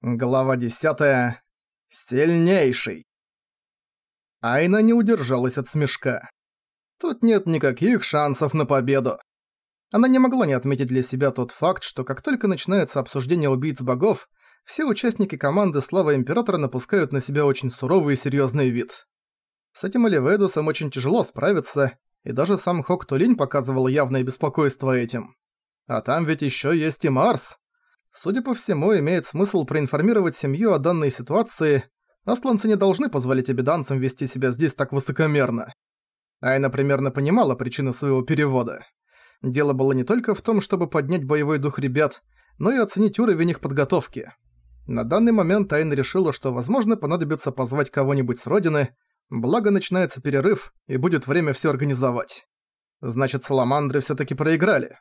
Глава 10. Сильнейший. Айна не удержалась от смешка. Тут нет никаких шансов на победу. Она не могла не отметить для себя тот факт, что как только начинается обсуждение убийц богов, все участники команды Слава Императора напускают на себя очень суровый и серьезный вид. С этим Оливейдусом очень тяжело справиться, и даже сам Хок Тулинь показывал явное беспокойство этим. А там ведь еще есть и Марс. Судя по всему, имеет смысл проинформировать семью о данной ситуации. Асланцы не должны позволить обиданцам вести себя здесь так высокомерно. Айна примерно понимала причины своего перевода. Дело было не только в том, чтобы поднять боевой дух ребят, но и оценить уровень их подготовки. На данный момент Айна решила, что, возможно, понадобится позвать кого-нибудь с родины, благо начинается перерыв, и будет время все организовать. Значит, саламандры все таки проиграли.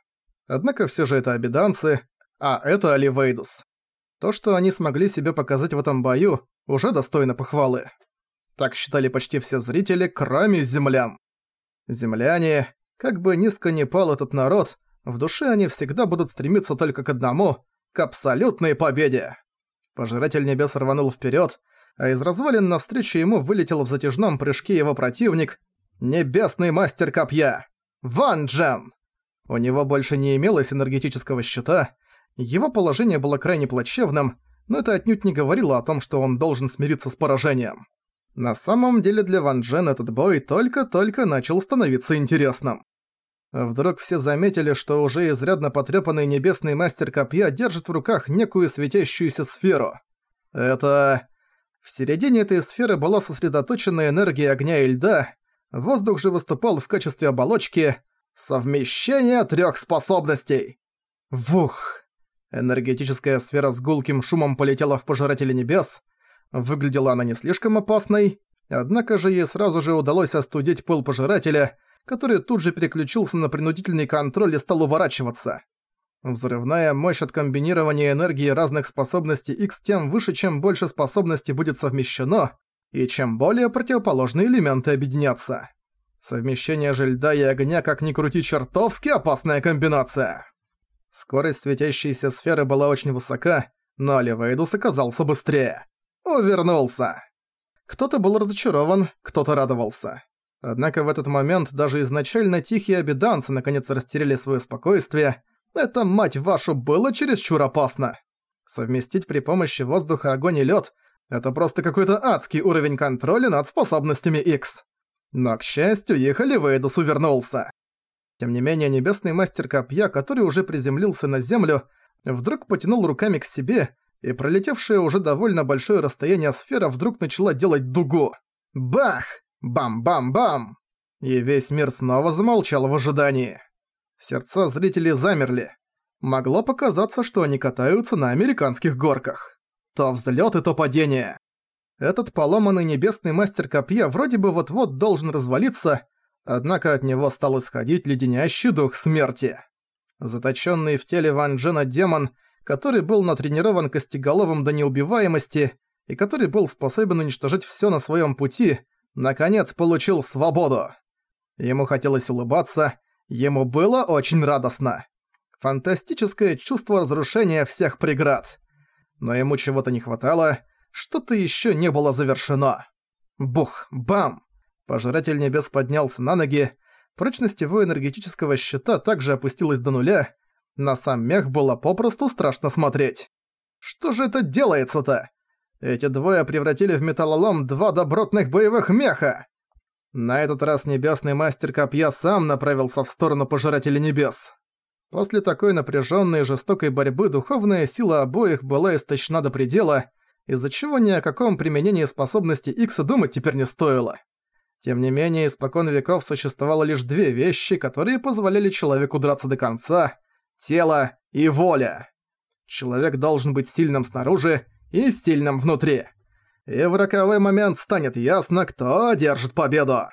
Однако все же это обиданцы, а это Оливейдус. То, что они смогли себе показать в этом бою, уже достойно похвалы. Так считали почти все зрители, кроме землян. Земляне, как бы низко ни пал этот народ, в душе они всегда будут стремиться только к одному – к абсолютной победе. Пожиратель небес рванул вперед, а из развалин навстречу ему вылетел в затяжном прыжке его противник – Небесный Мастер Копья – Ван Джен. У него больше не имелось энергетического щита – его положение было крайне плачевным, но это отнюдь не говорило о том, что он должен смириться с поражением. На самом деле для Ван Джен этот бой только-только начал становиться интересным. Вдруг все заметили, что уже изрядно потрепанный небесный мастер копья держит в руках некую светящуюся сферу. Это... В середине этой сферы была сосредоточена энергия огня и льда, воздух же выступал в качестве оболочки совмещения трех способностей. Вух! Энергетическая сфера с гулким шумом полетела в Пожирателя Небес. Выглядела она не слишком опасной, однако же ей сразу же удалось остудить пыл Пожирателя, который тут же переключился на принудительный контроль и стал уворачиваться. Взрывная мощь от комбинирования энергии разных способностей X тем выше, чем больше способностей будет совмещено, и чем более противоположные элементы объединятся. Совмещение же льда и огня как ни крути чертовски опасная комбинация. Скорость светящейся сферы была очень высока, но Оливейдус оказался быстрее. Увернулся. Кто-то был разочарован, кто-то радовался. Однако в этот момент даже изначально тихие обиданцы наконец растеряли свое спокойствие. Это, мать вашу, было чересчур опасно. Совместить при помощи воздуха огонь и лед — это просто какой-то адский уровень контроля над способностями X. Но, к счастью, их Оливейдус увернулся. Тем не менее, небесный мастер копья, который уже приземлился на землю, вдруг потянул руками к себе, и пролетевшая уже довольно большое расстояние сфера вдруг начала делать дугу. Бах! Бам-бам-бам! И весь мир снова замолчал в ожидании. Сердца зрителей замерли. Могло показаться, что они катаются на американских горках. То взлёт и то падение. Этот поломанный небесный мастер копья вроде бы вот-вот должен развалиться, Однако от него стал исходить леденящий дух смерти. Заточенный в теле Ван Джена демон, который был натренирован костеголовым до неубиваемости и который был способен уничтожить все на своем пути, наконец получил свободу. Ему хотелось улыбаться, ему было очень радостно. Фантастическое чувство разрушения всех преград. Но ему чего-то не хватало, что-то еще не было завершено. Бух, бам! Пожиратель небес поднялся на ноги, прочность его энергетического щита также опустилась до нуля, на сам мех было попросту страшно смотреть. Что же это делается-то? Эти двое превратили в металлолом два добротных боевых меха! На этот раз небесный мастер копья сам направился в сторону Пожирателя Небес. После такой напряженной и жестокой борьбы духовная сила обоих была истощена до предела, из-за чего ни о каком применении способности Икса думать теперь не стоило. Тем не менее, испокон веков существовало лишь две вещи, которые позволяли человеку драться до конца – тело и воля. Человек должен быть сильным снаружи и сильным внутри. И в роковой момент станет ясно, кто одержит победу.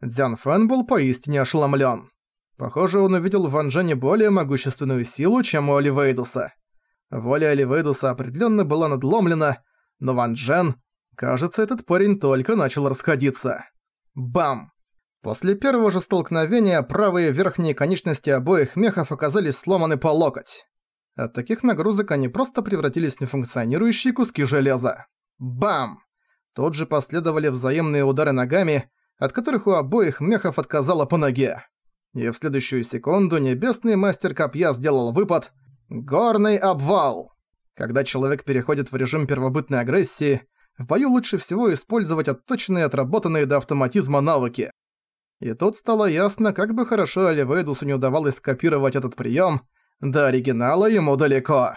Дзян Фэн был поистине ошеломлен. Похоже, он увидел в Ван Джене более могущественную силу, чем у Оливейдуса. Воля Оливейдуса определенно была надломлена, но Ван Джен... Кажется, этот парень только начал расходиться. Бам! После первого же столкновения правые верхние конечности обоих мехов оказались сломаны по локоть. От таких нагрузок они просто превратились в нефункционирующие куски железа. Бам! Тут же последовали взаимные удары ногами, от которых у обоих мехов отказало по ноге. И в следующую секунду небесный мастер копья сделал выпад «Горный обвал». Когда человек переходит в режим первобытной агрессии, в бою лучше всего использовать отточенные отработанные до автоматизма навыки. И тут стало ясно, как бы хорошо Оливейдусу не удавалось скопировать этот прием, до оригинала ему далеко.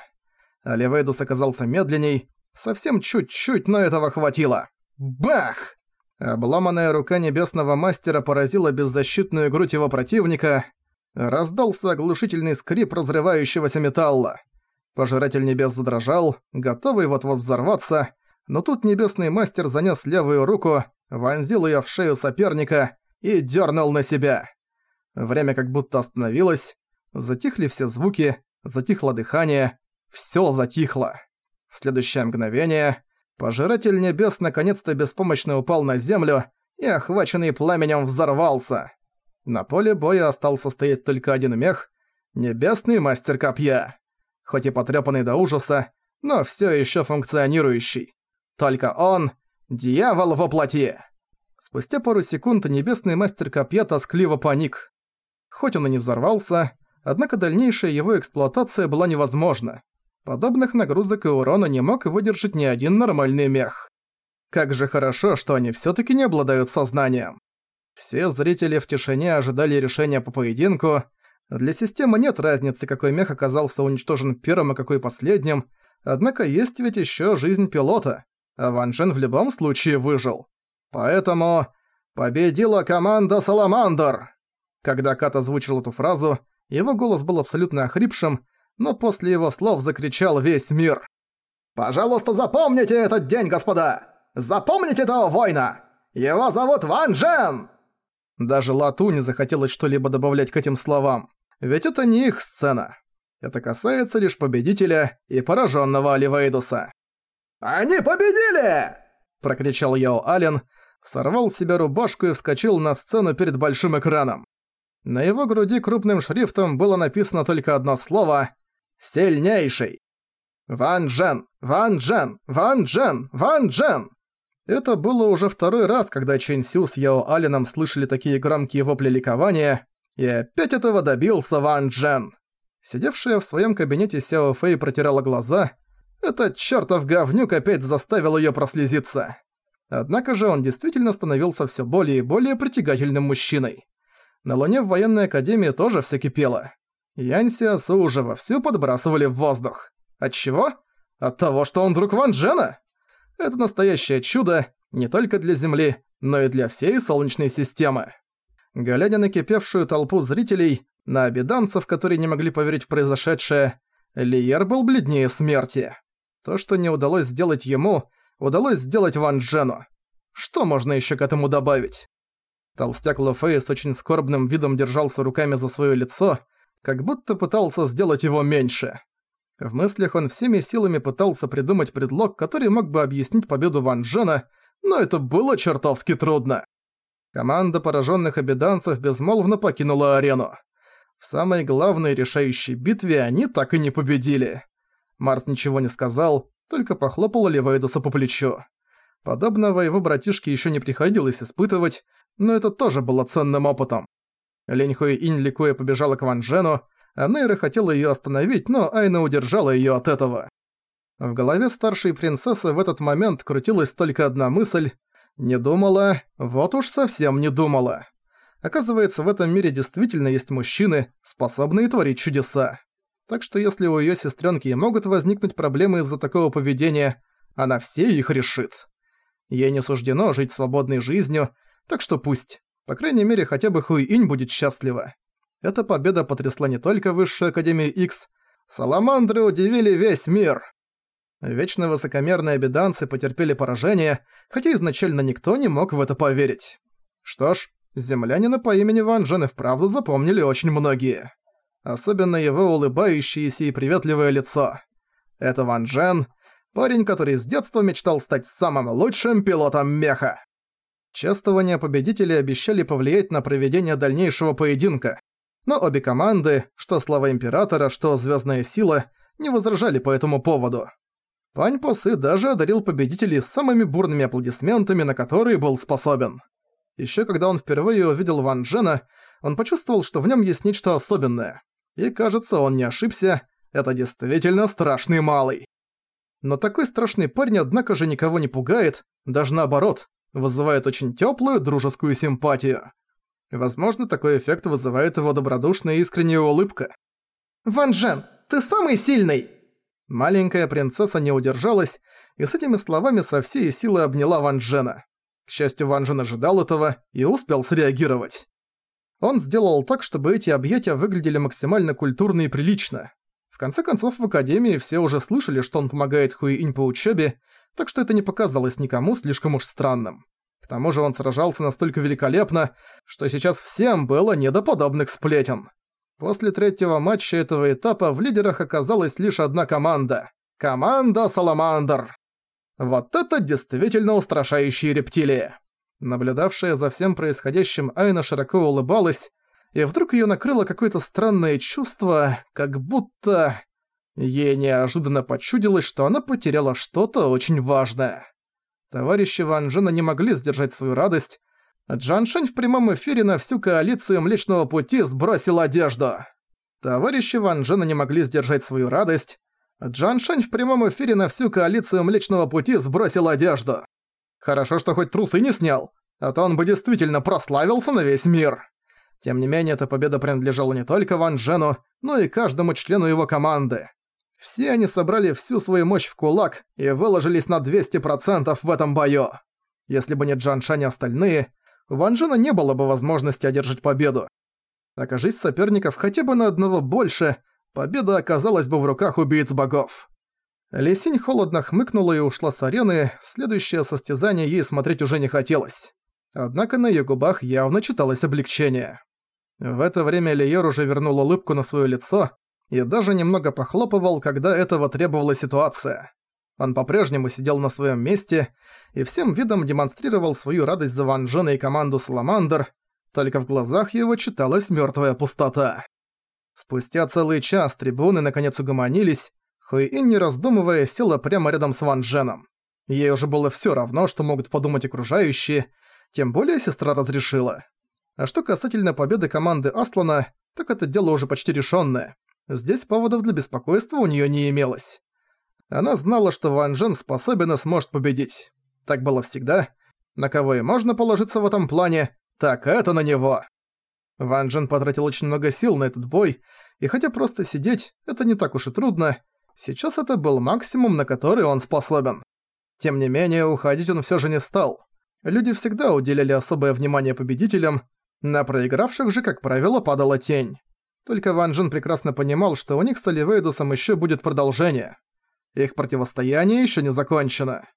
Оливейдус оказался медленней, совсем чуть-чуть, но этого хватило. Бах! Обломанная рука небесного мастера поразила беззащитную грудь его противника. Раздался оглушительный скрип разрывающегося металла. Пожиратель небес задрожал, готовый вот-вот взорваться, но тут небесный мастер занёс левую руку, вонзил её в шею соперника и дёрнул на себя. Время как будто остановилось, затихли все звуки, затихло дыхание, всё затихло. В следующее мгновение Пожиратель небес наконец-то беспомощно упал на землю и, охваченный пламенем, взорвался. На поле боя остался стоять только один мех — Небесный Мастер Копья. Хоть и потрёпанный до ужаса, но всё ещё функционирующий. Только он — дьявол во плоти. Спустя пару секунд Небесный Мастер Копья тоскливо паник. Хоть он и не взорвался, однако дальнейшая его эксплуатация была невозможна. Подобных нагрузок и урона не мог выдержать ни один нормальный мех. Как же хорошо, что они всё-таки не обладают сознанием. Все зрители в тишине ожидали решения по поединку. Для системы нет разницы, какой мех оказался уничтожен первым и какой последним, однако есть ведь ещё жизнь пилота, а Ван Джен в любом случае выжил. Поэтому победила команда Саламандр! Когда Кат озвучил эту фразу, его голос был абсолютно охрипшим, но после его слов закричал весь мир. «Пожалуйста, запомните этот день, господа! Запомните этого воина! Его зовут Ван Джен!» Даже Лату не захотелось что-либо добавлять к этим словам, ведь это не их сцена. Это касается лишь победителя и пораженного Оливейдуса. «Они победили!» – прокричал Яо Ален, сорвал с себя рубашку и вскочил на сцену перед большим экраном. На его груди крупным шрифтом было написано только одно слово Сильнейший! Ван Джен! Ван Джен! Ван Джен! Ван Джен! Это было уже второй раз, когда Чэнь Сю с Яо Алином слышали такие громкие вопли ликования, и опять этого добился Ван Джен. Сидевшая в своем кабинете Сяо Фэй протирала глаза. Этот чертов говнюк опять заставил ее прослезиться. Однако же он действительно становился все более и более притягательным мужчиной. На Луне в военной академии тоже все кипело. Янь Сиасу уже вовсю подбрасывали в воздух. От чего? От того, что он друг Ван Джена? Это настоящее чудо не только для Земли, но и для всей Солнечной системы. Глядя на кипевшую толпу зрителей, на обиданцев, которые не могли поверить в произошедшее, Лиер был бледнее смерти. То, что не удалось сделать ему, удалось сделать Ван Джену. Что можно еще к этому добавить? Толстяк Лофей с очень скорбным видом держался руками за свое лицо, как будто пытался сделать его меньше. В мыслях он всеми силами пытался придумать предлог, который мог бы объяснить победу Ван Джена, но это было чертовски трудно. Команда пораженных обеданцев безмолвно покинула арену. В самой главной решающей битве они так и не победили. Марс ничего не сказал, только похлопал Ливейдуса по плечу. Подобного его братишке еще не приходилось испытывать, но это тоже было ценным опытом. Лень Инь ликуя побежала к Ван Джену, а Нейра хотела её остановить, но Айна удержала её от этого. В голове старшей принцессы в этот момент крутилась только одна мысль. Не думала, вот уж совсем не думала. Оказывается, в этом мире действительно есть мужчины, способные творить чудеса. Так что если у её сестрёнки и могут возникнуть проблемы из-за такого поведения, она все их решит. Ей не суждено жить свободной жизнью, так что пусть. По крайней мере, хотя бы Хуи-Инь будет счастлива. Эта победа потрясла не только Высшую Академию X, Саламандры удивили весь мир. Вечно высокомерные обеданцы потерпели поражение, хотя изначально никто не мог в это поверить. Что ж, землянина по имени Ван Джен и вправду запомнили очень многие. Особенно его улыбающееся и приветливое лицо. Это Ван Джен, парень, который с детства мечтал стать самым лучшим пилотом меха. Чествования победителей обещали повлиять на проведение дальнейшего поединка. Но обе команды, что Слава Императора, что Звездная Сила, не возражали по этому поводу. Пань Посы даже одарил победителей самыми бурными аплодисментами, на которые был способен. Ещё когда он впервые увидел Ван Джена, он почувствовал, что в нём есть нечто особенное. И кажется, он не ошибся, это действительно страшный малый. Но такой страшный парень, однако же, никого не пугает, даже наоборот, вызывает очень тёплую дружескую симпатию. Возможно, такой эффект вызывает его добродушная искренняя улыбка. «Ван Джен, ты самый сильный!» Маленькая принцесса не удержалась и с этими словами со всей силы обняла Ван Джена. К счастью, Ван Джен ожидал этого и успел среагировать. Он сделал так, чтобы эти объятия выглядели максимально культурно и прилично. В конце концов, в Академии все уже слышали, что он помогает Хуи-Инь по учебе, так что это не показалось никому слишком уж странным. К тому же он сражался настолько великолепно, что сейчас всем было не до подобных сплетен. После третьего матча этого этапа в лидерах оказалась лишь одна команда. Команда Саламандр. Вот это действительно устрашающие рептилии. Наблюдавшая за всем происходящим Айна широко улыбалась, и вдруг её накрыло какое-то странное чувство, как будто... Ей неожиданно почудилось, что она потеряла что-то очень важное. Товарищи Ван Джена не могли сдержать свою радость. Джан Шань в прямом эфире на всю коалицию Млечного Пути сбросил одежду. Товарищи Ван Джена не могли сдержать свою радость. Джан Шань в прямом эфире на всю коалицию Млечного Пути сбросил одежду. Хорошо, что хоть трусы не снял, а то он бы действительно прославился на весь мир. Тем не менее, эта победа принадлежала не только Ван Джену, но и каждому члену его команды. Все они собрали всю свою мощь в кулак и выложились на 200% в этом бою. Если бы не Джан Шань и остальные, у Ван Джена не было бы возможности одержать победу. Окажись соперников хотя бы на одного больше, победа оказалась бы в руках убийц богов. Лисинь холодно хмыкнула и ушла с арены, следующее состязание ей смотреть уже не хотелось. Однако на её губах явно читалось облегчение. В это время Лиер уже вернул улыбку на своё лицо и даже немного похлопывал, когда этого требовала ситуация. Он по-прежнему сидел на своём месте и всем видом демонстрировал свою радость за Ван Джена и команду Саламандр, только в глазах его читалась мёртвая пустота. Спустя целый час трибуны наконец угомонились, Хуэйин, не раздумывая, села прямо рядом с Ван Дженом. Ей уже было всё равно, что могут подумать окружающие, тем более сестра разрешила. А что касательно победы команды Аслана, так это дело уже почти решённое. Здесь поводов для беспокойства у неё не имелось. Она знала, что Ван Джен способен и сможет победить. Так было всегда. На кого и можно положиться в этом плане, так это на него. Ван Джен потратил очень много сил на этот бой, и хотя просто сидеть, это не так уж и трудно, Сейчас это был максимум, на который он способен. Тем не менее, уходить он всё же не стал. Люди всегда уделяли особое внимание победителям, на проигравших же, как правило, падала тень. Только Ван Джен прекрасно понимал, что у них с Оливейдусом ещё будет продолжение. Их противостояние ещё не закончено.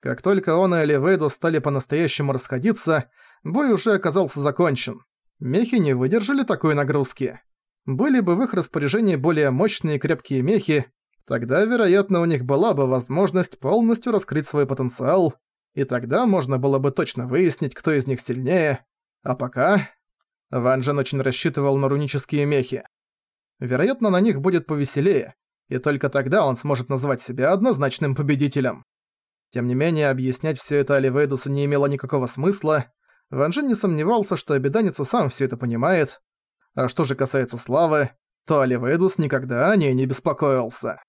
Как только он и Оливейдус стали по-настоящему расходиться, бой уже оказался закончен. Мехи не выдержали такой нагрузки. Были бы в их распоряжении более мощные и крепкие мехи, Тогда, вероятно, у них была бы возможность полностью раскрыть свой потенциал, и тогда можно было бы точно выяснить, кто из них сильнее. А пока... Ван Джен очень рассчитывал на рунические мехи. Вероятно, на них будет повеселее, и только тогда он сможет назвать себя однозначным победителем. Тем не менее, объяснять все это Оливейдусу не имело никакого смысла. Ван Джен не сомневался, что обеданец сам все это понимает. А что же касается славы, то Оливейдус никогда о ней не беспокоился.